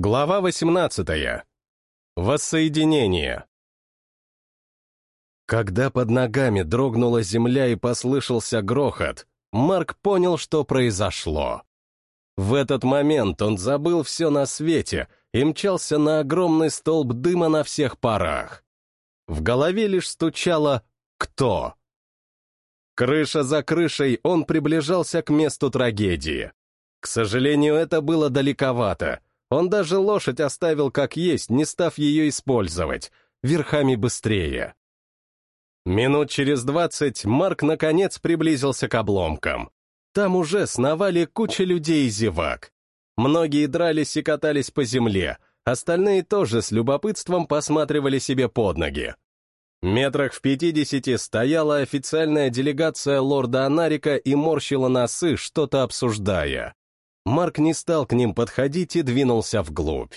Глава 18. Воссоединение. Когда под ногами дрогнула земля и послышался грохот, Марк понял, что произошло. В этот момент он забыл все на свете и мчался на огромный столб дыма на всех парах. В голове лишь стучало «Кто?». Крыша за крышей он приближался к месту трагедии. К сожалению, это было далековато — он даже лошадь оставил как есть, не став ее использовать, верхами быстрее. Минут через двадцать Марк наконец приблизился к обломкам. Там уже сновали куча людей и зевак. Многие дрались и катались по земле, остальные тоже с любопытством посматривали себе под ноги. Метрах в пятидесяти стояла официальная делегация лорда Анарика и морщила носы, что-то обсуждая. Марк не стал к ним подходить и двинулся вглубь.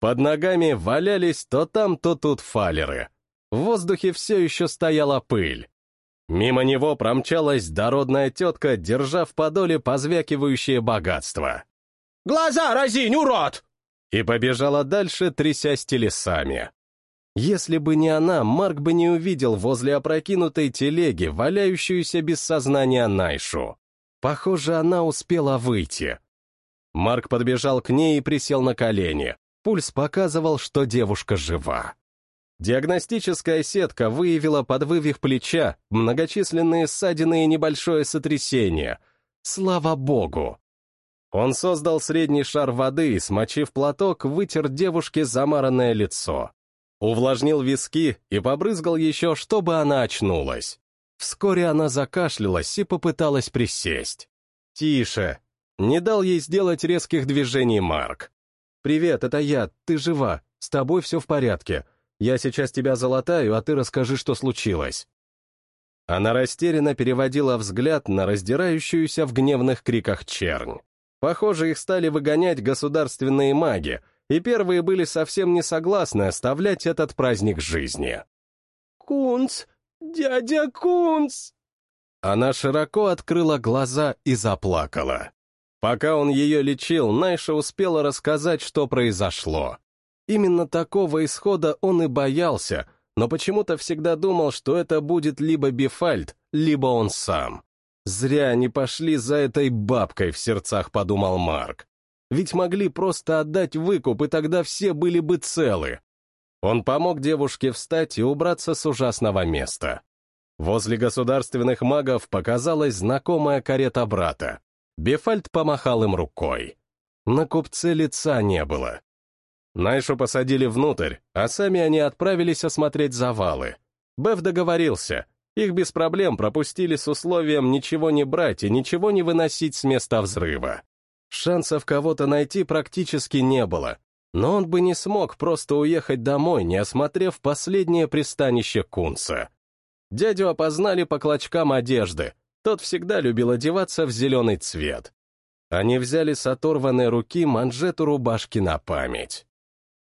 Под ногами валялись то там, то тут фалеры. В воздухе все еще стояла пыль. Мимо него промчалась дородная тетка, держа в подоле позвякивающее богатство. «Глаза разинь, урод!» И побежала дальше, трясясь телесами. Если бы не она, Марк бы не увидел возле опрокинутой телеги валяющуюся без сознания Найшу. Похоже, она успела выйти. Марк подбежал к ней и присел на колени. Пульс показывал, что девушка жива. Диагностическая сетка выявила подвывих плеча, многочисленные ссадины и небольшое сотрясение. Слава богу! Он создал средний шар воды и, смочив платок, вытер девушке замаранное лицо. Увлажнил виски и побрызгал еще, чтобы она очнулась. Вскоре она закашлялась и попыталась присесть. «Тише!» Не дал ей сделать резких движений Марк. «Привет, это я, ты жива, с тобой все в порядке. Я сейчас тебя залатаю, а ты расскажи, что случилось». Она растерянно переводила взгляд на раздирающуюся в гневных криках чернь. Похоже, их стали выгонять государственные маги, и первые были совсем не согласны оставлять этот праздник жизни. «Кунц, «Дядя Кунц!» Она широко открыла глаза и заплакала. Пока он ее лечил, Найша успела рассказать, что произошло. Именно такого исхода он и боялся, но почему-то всегда думал, что это будет либо Бифальд, либо он сам. Зря они пошли за этой бабкой, в сердцах подумал Марк. Ведь могли просто отдать выкуп, и тогда все были бы целы. Он помог девушке встать и убраться с ужасного места. Возле государственных магов показалась знакомая карета брата. Бефальд помахал им рукой. На купце лица не было. Найшу посадили внутрь, а сами они отправились осмотреть завалы. Беф договорился, их без проблем пропустили с условием ничего не брать и ничего не выносить с места взрыва. Шансов кого-то найти практически не было, но он бы не смог просто уехать домой, не осмотрев последнее пристанище Кунца. Дядю опознали по клочкам одежды, тот всегда любил одеваться в зеленый цвет. Они взяли с оторванной руки манжету рубашки на память.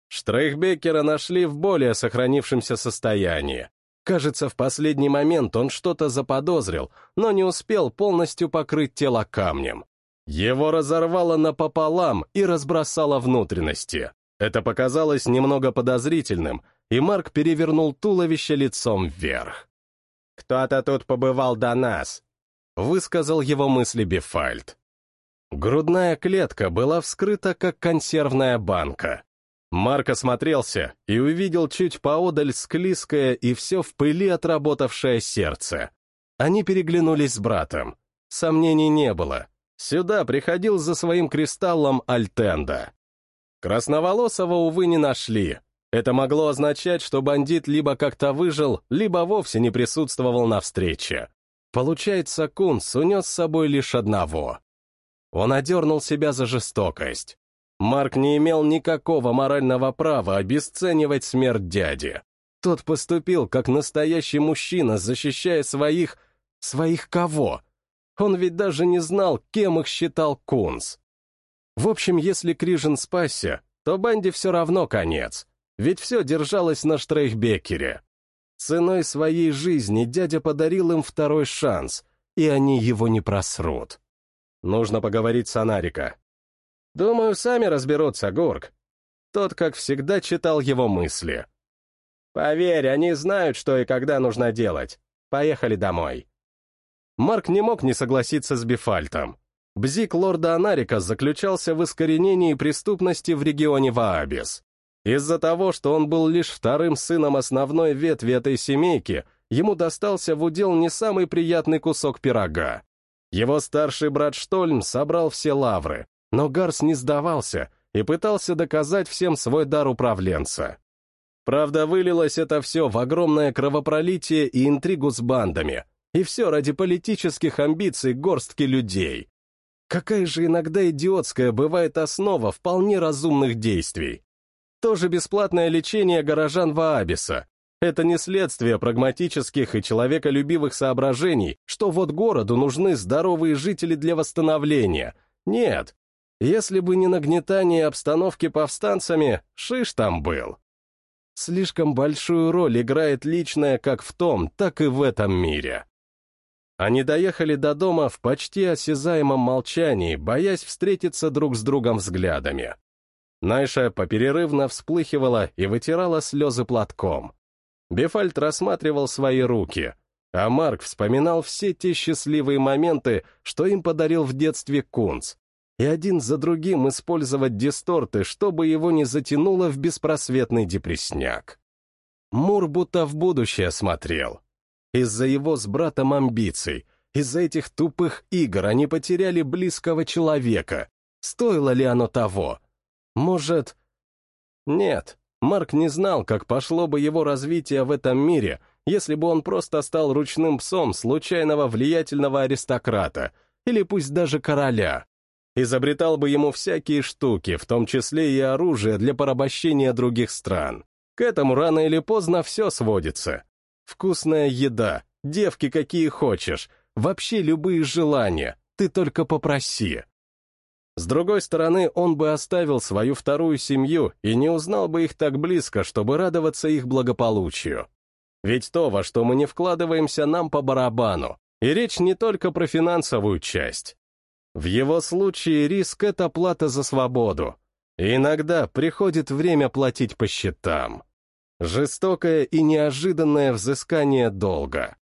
Штрейхбекера нашли в более сохранившемся состоянии. Кажется, в последний момент он что-то заподозрил, но не успел полностью покрыть тело камнем. Его разорвало напополам и разбросало внутренности. Это показалось немного подозрительным, и Марк перевернул туловище лицом вверх. «Кто-то тут побывал до нас», — высказал его мысли Бефальд. Грудная клетка была вскрыта, как консервная банка. Марк осмотрелся и увидел чуть поодаль склизкое и все в пыли отработавшее сердце. Они переглянулись с братом. Сомнений не было. Сюда приходил за своим кристаллом Альтенда. Красноволосого, увы, не нашли. Это могло означать, что бандит либо как-то выжил, либо вовсе не присутствовал на встрече. Получается, Кунс унес с собой лишь одного. Он одернул себя за жестокость. Марк не имел никакого морального права обесценивать смерть дяди. Тот поступил как настоящий мужчина, защищая своих... своих кого? Он ведь даже не знал, кем их считал Кунс. В общем, если Крижин спасся, то банде все равно конец, ведь все держалось на Штрейхбекере. Ценой своей жизни дядя подарил им второй шанс, и они его не просрут. Нужно поговорить с Анарика. Думаю, сами разберутся, Гурк. Тот, как всегда, читал его мысли. Поверь, они знают, что и когда нужно делать. Поехали домой. Марк не мог не согласиться с Бифальтом. Бзик лорда Анарика заключался в искоренении преступности в регионе Ваабис. Из-за того, что он был лишь вторым сыном основной ветви этой семейки, ему достался в удел не самый приятный кусок пирога. Его старший брат Штольм собрал все лавры, но Гарс не сдавался и пытался доказать всем свой дар управленца. Правда, вылилось это все в огромное кровопролитие и интригу с бандами, и все ради политических амбиций горстки людей. Какая же иногда идиотская бывает основа вполне разумных действий. Тоже бесплатное лечение горожан Ваабиса. Это не следствие прагматических и человеколюбивых соображений, что вот городу нужны здоровые жители для восстановления. Нет. Если бы не нагнетание обстановки повстанцами, шиш там был. Слишком большую роль играет личное как в том, так и в этом мире. Они доехали до дома в почти осязаемом молчании, боясь встретиться друг с другом взглядами. Найша поперерывно всплыхивала и вытирала слезы платком. Бефальт рассматривал свои руки, а Марк вспоминал все те счастливые моменты, что им подарил в детстве Кунц, и один за другим использовать дисторты, чтобы его не затянуло в беспросветный депресняк. Мур будто в будущее смотрел, из-за его с братом амбиций, из-за этих тупых игр они потеряли близкого человека. Стоило ли оно того? Может... Нет, Марк не знал, как пошло бы его развитие в этом мире, если бы он просто стал ручным псом случайного влиятельного аристократа, или пусть даже короля. Изобретал бы ему всякие штуки, в том числе и оружие для порабощения других стран. К этому рано или поздно все сводится. Вкусная еда, девки какие хочешь, вообще любые желания, ты только попроси. С другой стороны, он бы оставил свою вторую семью и не узнал бы их так близко, чтобы радоваться их благополучию. Ведь то, во что мы не вкладываемся, нам по барабану. И речь не только про финансовую часть. В его случае риск — это плата за свободу. И иногда приходит время платить по счетам. Жестокое и неожиданное взыскание долга.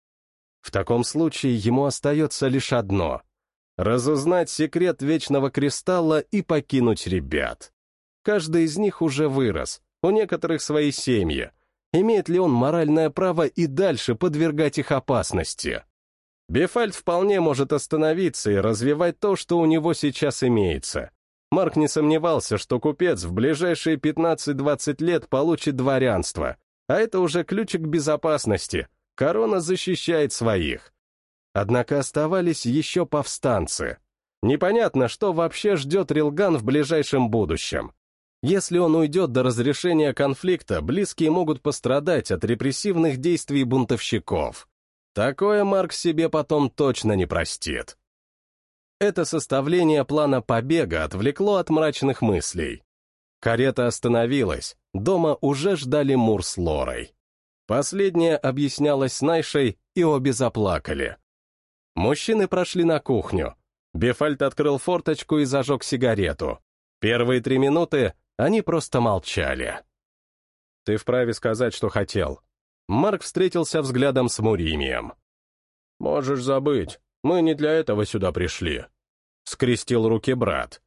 В таком случае ему остается лишь одно — разузнать секрет Вечного Кристалла и покинуть ребят. Каждый из них уже вырос, у некоторых свои семьи. Имеет ли он моральное право и дальше подвергать их опасности? Бефальд вполне может остановиться и развивать то, что у него сейчас имеется. Марк не сомневался, что купец в ближайшие 15-20 лет получит дворянство, а это уже ключик безопасности. Корона защищает своих. Однако оставались еще повстанцы. Непонятно, что вообще ждет Рилган в ближайшем будущем. Если он уйдет до разрешения конфликта, близкие могут пострадать от репрессивных действий бунтовщиков. Такое Марк себе потом точно не простит. Это составление плана побега отвлекло от мрачных мыслей. Карета остановилась, дома уже ждали Мур с Лорой. Последняя объяснялась Найшей, и обе заплакали. Мужчины прошли на кухню. Бефальт открыл форточку и зажег сигарету. Первые три минуты они просто молчали. «Ты вправе сказать, что хотел». Марк встретился взглядом с Муримием. «Можешь забыть, мы не для этого сюда пришли», — скрестил руки брат.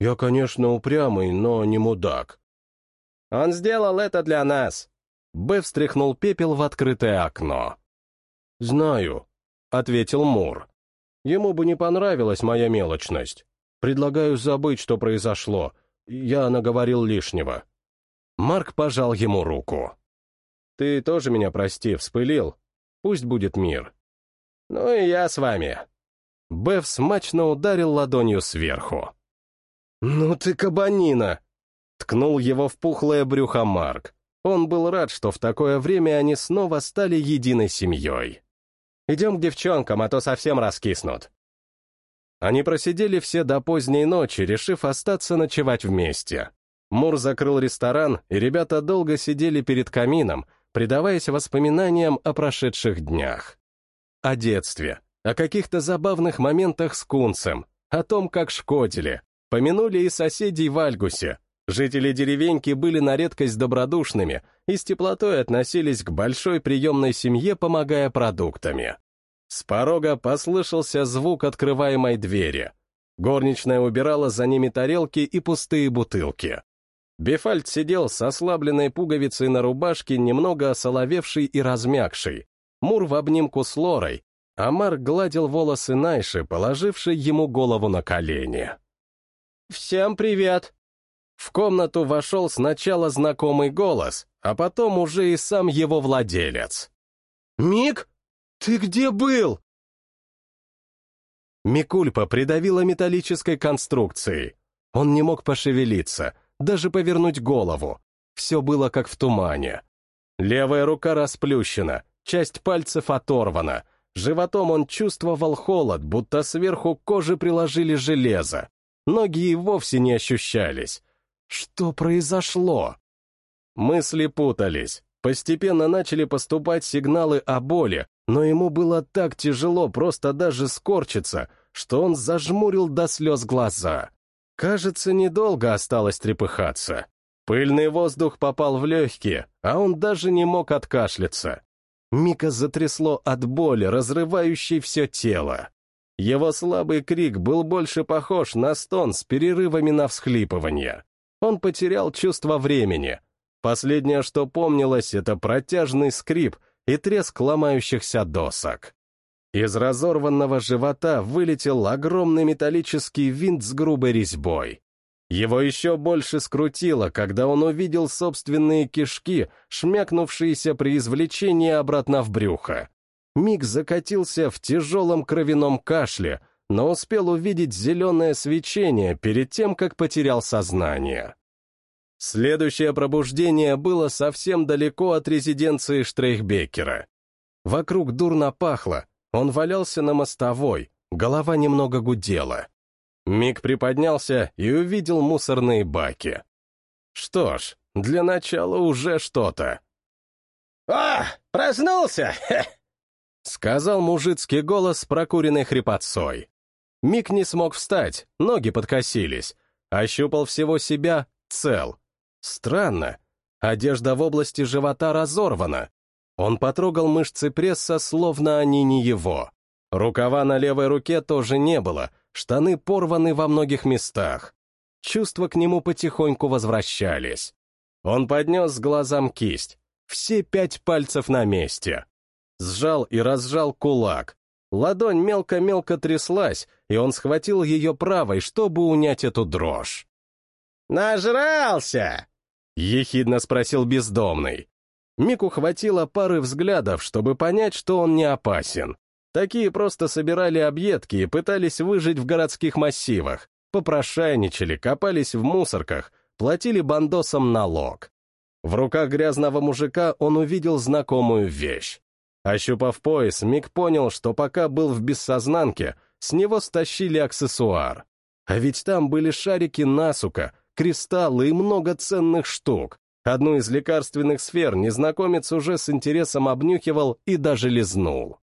«Я, конечно, упрямый, но не мудак». «Он сделал это для нас!» Б встряхнул пепел в открытое окно. «Знаю», — ответил Мур. «Ему бы не понравилась моя мелочность. Предлагаю забыть, что произошло. Я наговорил лишнего». Марк пожал ему руку. «Ты тоже меня прости, вспылил. Пусть будет мир». «Ну и я с вами», Беф смачно ударил ладонью сверху. «Ну ты кабанина!» Ткнул его в пухлое брюхо Марк. Он был рад, что в такое время они снова стали единой семьей. «Идем к девчонкам, а то совсем раскиснут». Они просидели все до поздней ночи, решив остаться ночевать вместе. Мур закрыл ресторан, и ребята долго сидели перед камином, предаваясь воспоминаниям о прошедших днях. О детстве, о каких-то забавных моментах с Кунцем, о том, как шкодили, помянули и соседей в Альгусе. Жители деревеньки были на редкость добродушными и с теплотой относились к большой приемной семье, помогая продуктами. С порога послышался звук открываемой двери. Горничная убирала за ними тарелки и пустые бутылки. Бефальд сидел с ослабленной пуговицей на рубашке, немного осоловевший и размягший. Мур в обнимку с Лорой, а Марк гладил волосы Найши, положивший ему голову на колени. «Всем привет!» В комнату вошел сначала знакомый голос, а потом уже и сам его владелец. «Мик, ты где был?» Микульпа придавила металлической конструкцией. Он не мог пошевелиться, даже повернуть голову. Все было как в тумане. Левая рука расплющена, часть пальцев оторвана. Животом он чувствовал холод, будто сверху кожи приложили железо. Ноги и вовсе не ощущались. Что произошло? Мысли путались. Постепенно начали поступать сигналы о боли, но ему было так тяжело просто даже скорчиться, что он зажмурил до слез глаза. Кажется, недолго осталось трепыхаться. Пыльный воздух попал в легкие, а он даже не мог откашляться. Мика затрясло от боли, разрывающей все тело. Его слабый крик был больше похож на стон с перерывами на всхлипывание. Он потерял чувство времени. Последнее, что помнилось, это протяжный скрип и треск ломающихся досок. Из разорванного живота вылетел огромный металлический винт с грубой резьбой. Его еще больше скрутило, когда он увидел собственные кишки, шмякнувшиеся при извлечении обратно в брюхо. Миг закатился в тяжелом кровяном кашле, но успел увидеть зеленое свечение перед тем, как потерял сознание. Следующее пробуждение было совсем далеко от резиденции Штрейхбекера. Вокруг дурно пахло, он валялся на мостовой, голова немного гудела. Миг приподнялся и увидел мусорные баки. Что ж, для начала уже что-то. «А, проснулся!» — сказал мужицкий голос с прокуренной хрипотцой. Мик не смог встать, ноги подкосились. Ощупал всего себя, цел. Странно. Одежда в области живота разорвана. Он потрогал мышцы пресса, словно они не его. Рукава на левой руке тоже не было, штаны порваны во многих местах. Чувства к нему потихоньку возвращались. Он поднес глазам кисть. Все пять пальцев на месте. Сжал и разжал кулак. Ладонь мелко-мелко тряслась, и он схватил ее правой, чтобы унять эту дрожь. «Нажрался!» — ехидно спросил бездомный. Мику хватило пары взглядов, чтобы понять, что он не опасен. Такие просто собирали объедки и пытались выжить в городских массивах, попрошайничали, копались в мусорках, платили бандосам налог. В руках грязного мужика он увидел знакомую вещь. Ощупав пояс, Мик понял, что пока был в бессознанке, с него стащили аксессуар. А ведь там были шарики насука, кристаллы и много ценных штук. Одну из лекарственных сфер незнакомец уже с интересом обнюхивал и даже лизнул.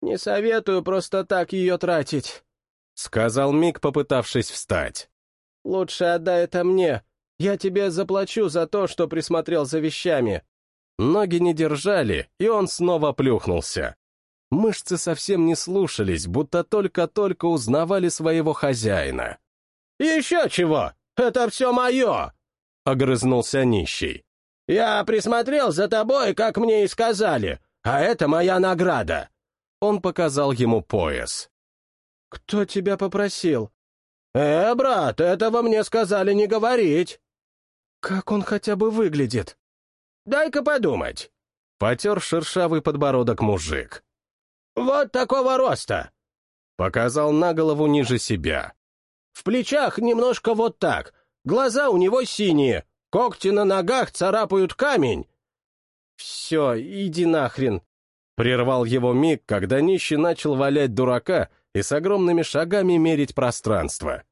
«Не советую просто так ее тратить», — сказал Мик, попытавшись встать. «Лучше отдай это мне. Я тебе заплачу за то, что присмотрел за вещами». Ноги не держали, и он снова плюхнулся. Мышцы совсем не слушались, будто только-только узнавали своего хозяина. «Еще чего! Это все мое!» огрызнулся нищий. «Я присмотрел за тобой, как мне и сказали, а это моя награда!» Он показал ему пояс. «Кто тебя попросил?» «Э, брат, этого мне сказали не говорить». «Как он хотя бы выглядит?» «Дай-ка подумать». Потер шершавый подбородок мужик. «Вот такого роста!» Показал на голову ниже себя. «В плечах немножко вот так, Глаза у него синие, когти на ногах царапают камень. Все, иди нахрен. Прервал его миг, когда нищий начал валять дурака и с огромными шагами мерить пространство.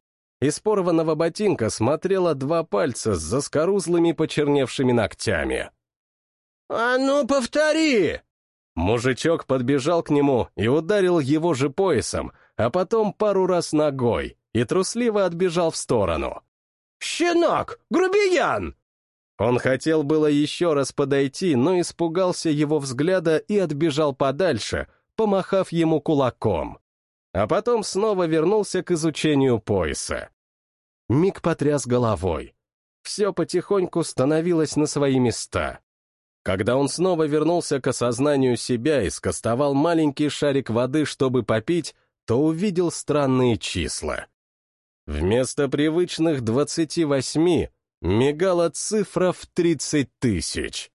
Из порванного ботинка смотрело два пальца с заскорузлыми почерневшими ногтями. «А ну, повтори!» Мужичок подбежал к нему и ударил его же поясом, а потом пару раз ногой, и трусливо отбежал в сторону. «Щенок! Грубиян!» Он хотел было еще раз подойти, но испугался его взгляда и отбежал подальше, помахав ему кулаком. А потом снова вернулся к изучению пояса. Миг потряс головой. Все потихоньку становилось на свои места. Когда он снова вернулся к осознанию себя и скостовал маленький шарик воды, чтобы попить, то увидел странные числа. Вместо привычных 28 мигала цифра в 30 тысяч.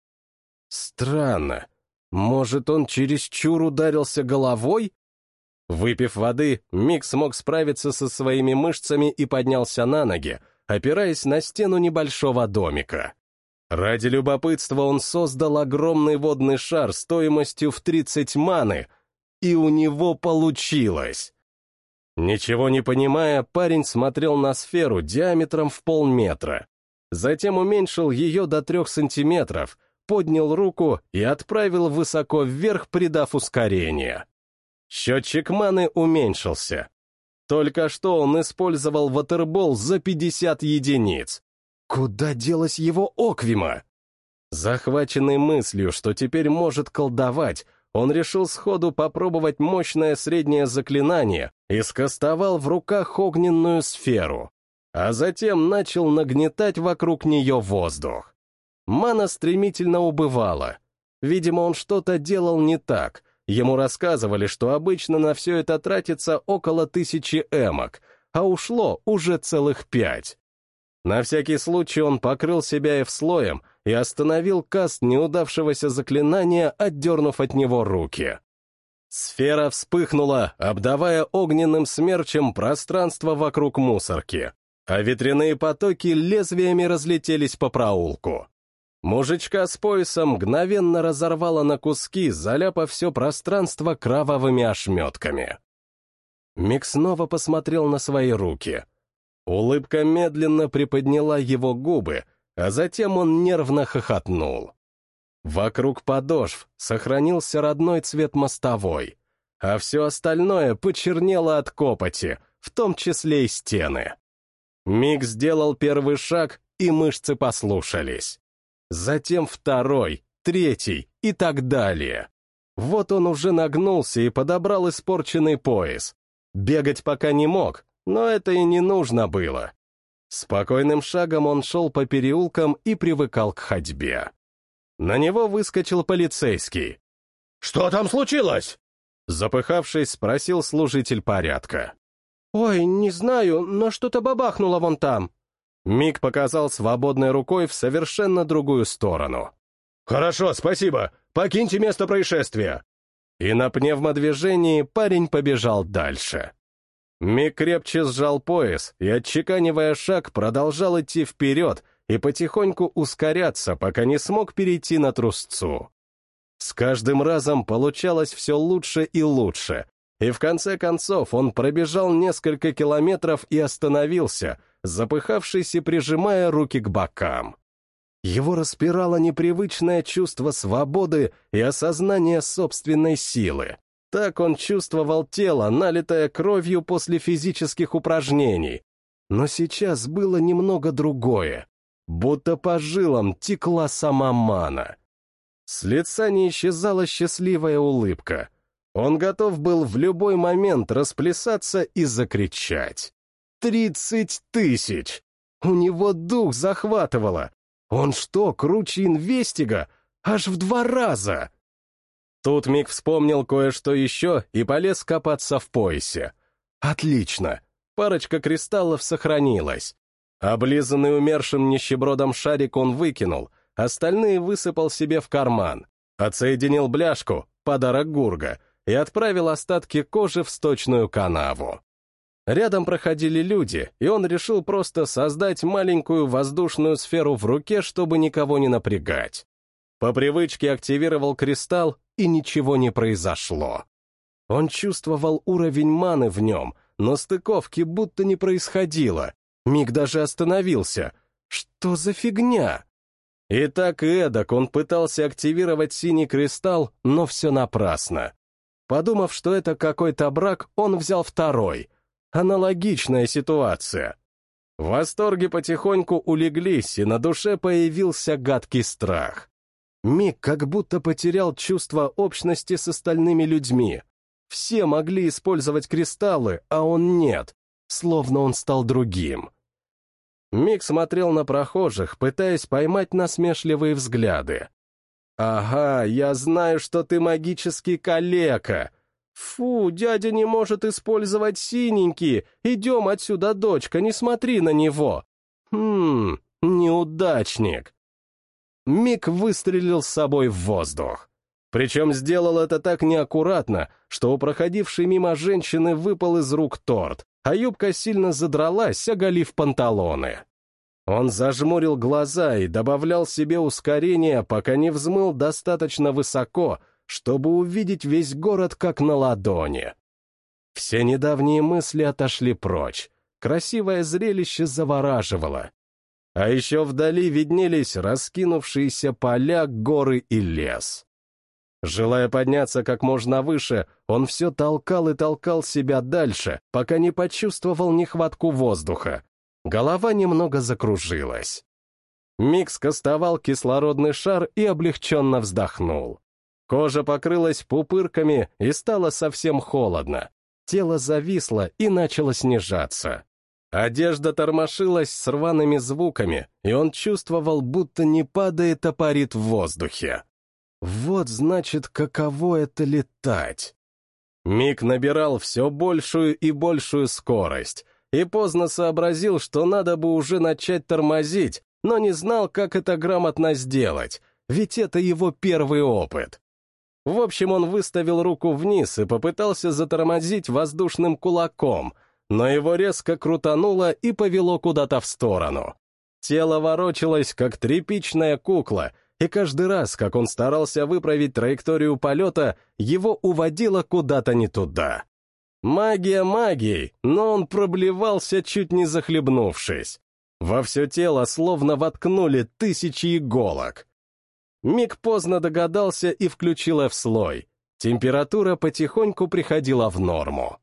Странно. Может, он чересчур ударился головой? Выпив воды, Мик смог справиться со своими мышцами и поднялся на ноги, опираясь на стену небольшого домика. Ради любопытства он создал огромный водный шар стоимостью в 30 маны, и у него получилось. Ничего не понимая, парень смотрел на сферу диаметром в полметра. Затем уменьшил ее до трех сантиметров, поднял руку и отправил высоко вверх, придав ускорение. Счетчик маны уменьшился. Только что он использовал ватербол за 50 единиц. Куда делась его Оквима? Захваченный мыслью, что теперь может колдовать, он решил сходу попробовать мощное среднее заклинание и скостовал в руках огненную сферу, а затем начал нагнетать вокруг нее воздух. Мана стремительно убывала. Видимо, он что-то делал не так — Ему рассказывали, что обычно на все это тратится около тысячи эмок, а ушло уже целых пять. На всякий случай он покрыл себя F слоем и остановил каст неудавшегося заклинания, отдернув от него руки. Сфера вспыхнула, обдавая огненным смерчем пространство вокруг мусорки, а ветряные потоки лезвиями разлетелись по проулку. Мужичка с поясом мгновенно разорвало на куски, заляпав все пространство кровавыми ошметками. Мик снова посмотрел на свои руки. Улыбка медленно приподняла его губы, а затем он нервно хохотнул. Вокруг подошв сохранился родной цвет мостовой, а все остальное почернело от копоти, в том числе и стены. Мик сделал первый шаг, и мышцы послушались затем второй, третий и так далее. Вот он уже нагнулся и подобрал испорченный пояс. Бегать пока не мог, но это и не нужно было. Спокойным шагом он шел по переулкам и привыкал к ходьбе. На него выскочил полицейский. «Что там случилось?» Запыхавшись, спросил служитель порядка. «Ой, не знаю, но что-то бабахнуло вон там», Мик показал свободной рукой в совершенно другую сторону. «Хорошо, спасибо. Покиньте место происшествия». И на пневмодвижении парень побежал дальше. Мик крепче сжал пояс и, отчеканивая шаг, продолжал идти вперед и потихоньку ускоряться, пока не смог перейти на трусцу. С каждым разом получалось все лучше и лучше, и в конце концов он пробежал несколько километров и остановился — запыхавшись и прижимая руки к бокам. Его распирало непривычное чувство свободы и осознание собственной силы. Так он чувствовал тело, налитое кровью после физических упражнений. Но сейчас было немного другое. Будто по жилам текла сама мана. С лица не исчезала счастливая улыбка. Он готов был в любой момент расплясаться и закричать. Тридцать тысяч! У него дух захватывало. Он что, круче инвестига? Аж в два раза! Тут Мик вспомнил кое-что еще и полез копаться в поясе. Отлично! Парочка кристаллов сохранилась. Облизанный умершим нищебродом шарик он выкинул, остальные высыпал себе в карман. Отсоединил бляшку, подарок Гурга, и отправил остатки кожи в сточную канаву. Рядом проходили люди, и он решил просто создать маленькую воздушную сферу в руке, чтобы никого не напрягать. По привычке активировал кристалл, и ничего не произошло. Он чувствовал уровень маны в нем, но стыковки будто не происходило. Миг даже остановился. Что за фигня? И так и эдак он пытался активировать синий кристалл, но все напрасно. Подумав, что это какой-то брак, он взял второй — Аналогичная ситуация. Восторги потихоньку улеглись, и на душе появился гадкий страх. Мик как будто потерял чувство общности с остальными людьми. Все могли использовать кристаллы, а он нет, словно он стал другим. Мик смотрел на прохожих, пытаясь поймать насмешливые взгляды. «Ага, я знаю, что ты магический калека. Фу, дядя не может использовать синенький. Идем отсюда, дочка, не смотри на него. Хм, неудачник». Мик выстрелил с собой в воздух. Причем сделал это так неаккуратно, что у проходившей мимо женщины выпал из рук торт, а юбка сильно задралась, оголив панталоны. Он зажмурил глаза и добавлял себе ускорение, пока не взмыл достаточно высоко, чтобы увидеть весь город как на ладони. Все недавние мысли отошли прочь. Красивое зрелище завораживало. А еще вдали виднелись раскинувшиеся поля, горы и лес. Желая подняться как можно выше, он все толкал и толкал себя дальше, пока не почувствовал нехватку воздуха. Голова немного закружилась. Микс кастовал кислородный шар и облегченно вздохнул. Кожа покрылась пупырками и стало совсем холодно. Тело зависло и начало снижаться. Одежда тормошилась с рваными звуками, и он чувствовал, будто не падает, а парит в воздухе. Вот значит, каково это летать. Мик набирал все большую и большую скорость, и поздно сообразил, что надо бы уже начать тормозить, но не знал, как это грамотно сделать, ведь это его первый опыт. В общем, он выставил руку вниз и попытался затормозить воздушным кулаком, но его резко крутануло и повело куда-то в сторону. Тело ворочалось, как тряпичная кукла, и каждый раз, как он старался выправить траекторию полета, его уводило куда-то не туда. Магия магией, но он проблевался, чуть не захлебнувшись. Во все тело словно воткнули тысячи иголок. Миг поздно догадался и включил F-слой. Температура потихоньку приходила в норму.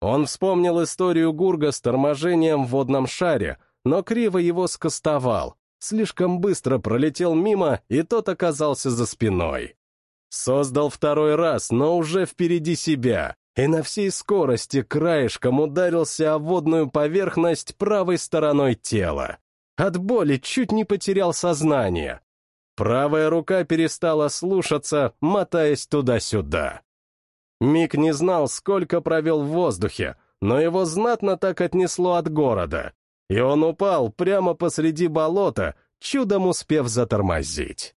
Он вспомнил историю Гурга с торможением в водном шаре, но криво его скостовал, слишком быстро пролетел мимо, и тот оказался за спиной. Создал второй раз, но уже впереди себя, и на всей скорости краешком ударился о водную поверхность правой стороной тела. От боли чуть не потерял сознание. Правая рука перестала слушаться, мотаясь туда-сюда. Мик не знал, сколько провел в воздухе, но его знатно так отнесло от города, и он упал прямо посреди болота, чудом успев затормозить.